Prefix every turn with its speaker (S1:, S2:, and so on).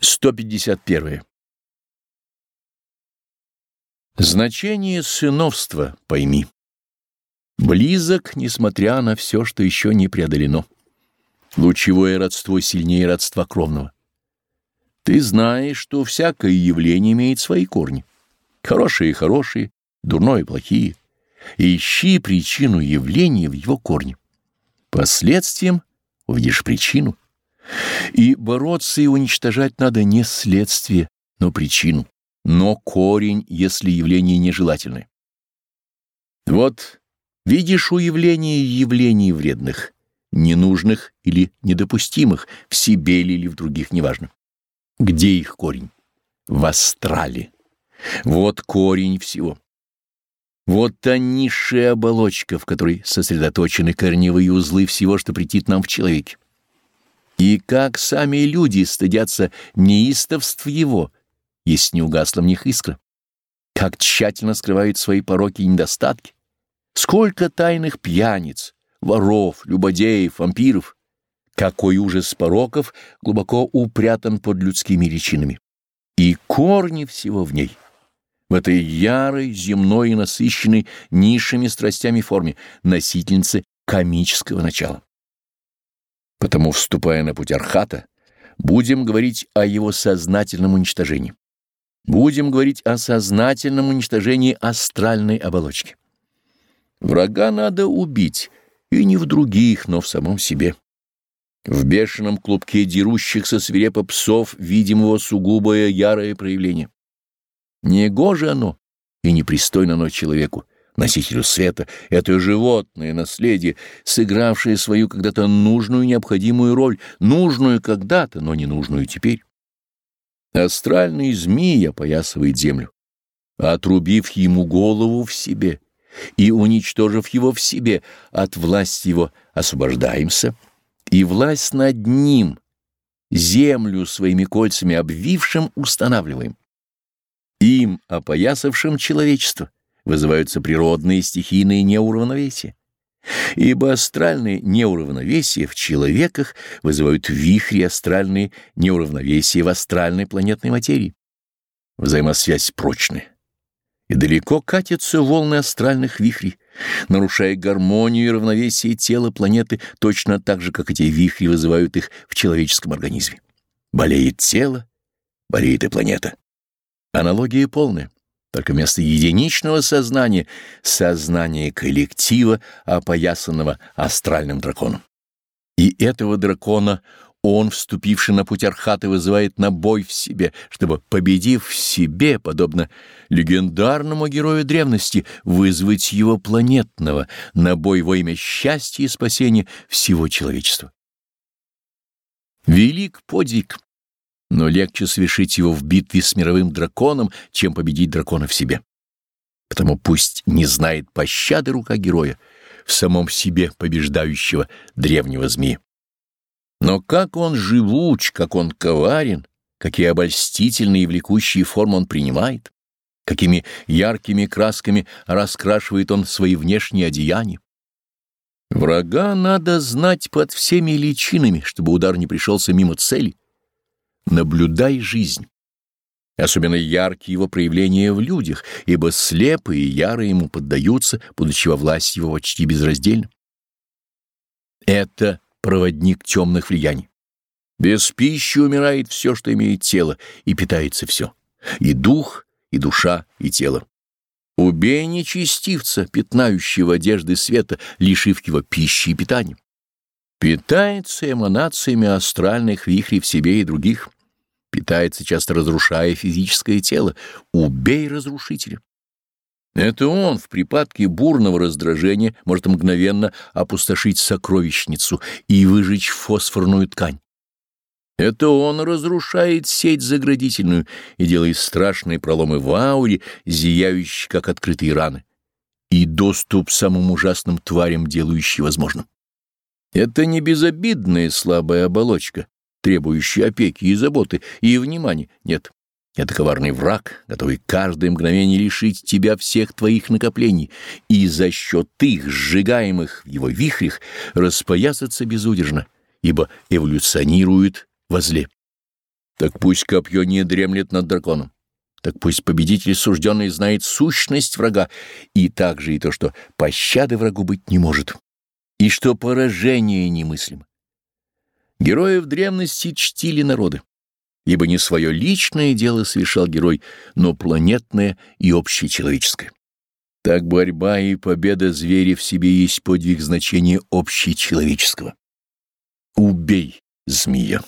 S1: 151. Значение сыновства пойми. Близок, несмотря на все, что еще не преодолено. Лучевое родство сильнее родства кровного. Ты знаешь, что всякое явление имеет свои корни. Хорошие и хорошие, дурное и плохие. ищи причину явления в его корне. Последствием увидишь причину — и бороться и уничтожать надо не следствие, но причину, но корень, если явление нежелательное. Вот видишь у явления явлений вредных, ненужных или недопустимых, в себе или в других, неважно. Где их корень? В астрале. Вот корень всего. Вот та низшая оболочка, в которой сосредоточены корневые узлы всего, что претит нам в человеке. И как сами люди стыдятся неистовств его, если не угасла в них искра. Как тщательно скрывают свои пороки и недостатки. Сколько тайных пьяниц, воров, любодеев, вампиров. Какой ужас пороков глубоко упрятан под людскими личинами. И корни всего в ней. В этой ярой, земной и насыщенной низшими страстями форме носительницы комического начала. Потому, вступая на путь Архата, будем говорить о его сознательном уничтожении. Будем говорить о сознательном уничтожении астральной оболочки. Врага надо убить, и не в других, но в самом себе. В бешеном клубке дерущихся свирепо псов видим его сугубое ярое проявление. Негоже оно и непристойно оно человеку, носителю света, это животное наследие, сыгравшее свою когда-то нужную необходимую роль, нужную когда-то, но не нужную теперь. Астральный змей опоясывает землю, отрубив ему голову в себе и уничтожив его в себе, от власти его освобождаемся, и власть над ним, землю своими кольцами обвившим, устанавливаем. Им, опоясавшим человечество, вызываются природные стихийные неуравновесия. Ибо астральные неуравновесия в человеках вызывают вихри астральные неуравновесия в астральной планетной материи. Взаимосвязь прочная. И далеко катятся волны астральных вихрей, нарушая гармонию и равновесие тела планеты точно так же, как эти вихри вызывают их в человеческом организме. Болеет тело, болеет и планета. Аналогия полная. Только вместо единичного сознания — сознание коллектива, опоясанного астральным драконом. И этого дракона он, вступивший на путь Архата, вызывает на бой в себе, чтобы, победив в себе, подобно легендарному герою древности, вызвать его планетного на бой во имя счастья и спасения всего человечества. Велик подвиг, но легче совершить его в битве с мировым драконом, чем победить дракона в себе. Потому пусть не знает пощады рука героя в самом себе побеждающего древнего змея. Но как он живуч, как он коварен, какие обольстительные и влекущие формы он принимает, какими яркими красками раскрашивает он свои внешние одеяния. Врага надо знать под всеми личинами, чтобы удар не пришелся мимо цели. Наблюдай жизнь. Особенно яркие его проявления в людях, ибо слепые и ярые ему поддаются, будучи во власти его почти безраздельно. Это проводник темных влияний. Без пищи умирает все, что имеет тело, и питается все. И дух, и душа, и тело. Убей нечестивца, пятнающего одежды света, лишив его пищи и питания. Питается эманациями астральных вихрей в себе и других питается, часто разрушая физическое тело. Убей разрушителя. Это он в припадке бурного раздражения может мгновенно опустошить сокровищницу и выжечь фосфорную ткань. Это он разрушает сеть заградительную и делает страшные проломы в ауре, зияющие, как открытые раны, и доступ самым ужасным тварям, делающий возможным. Это не безобидная слабая оболочка, требующий опеки и заботы, и внимания. Нет, это коварный враг, готовый каждое мгновение лишить тебя всех твоих накоплений и за счет их, сжигаемых в его вихрях, распоясаться безудержно, ибо эволюционирует во зле. Так пусть копье не дремлет над драконом. Так пусть победитель сужденный знает сущность врага, и также и то, что пощады врагу быть не может, и что поражение немыслимо. Героев древности чтили народы, ибо не свое личное дело совершал герой, но планетное и общечеловеческое. Так борьба и победа зверя в себе есть подвиг значения общечеловеческого. Убей змея.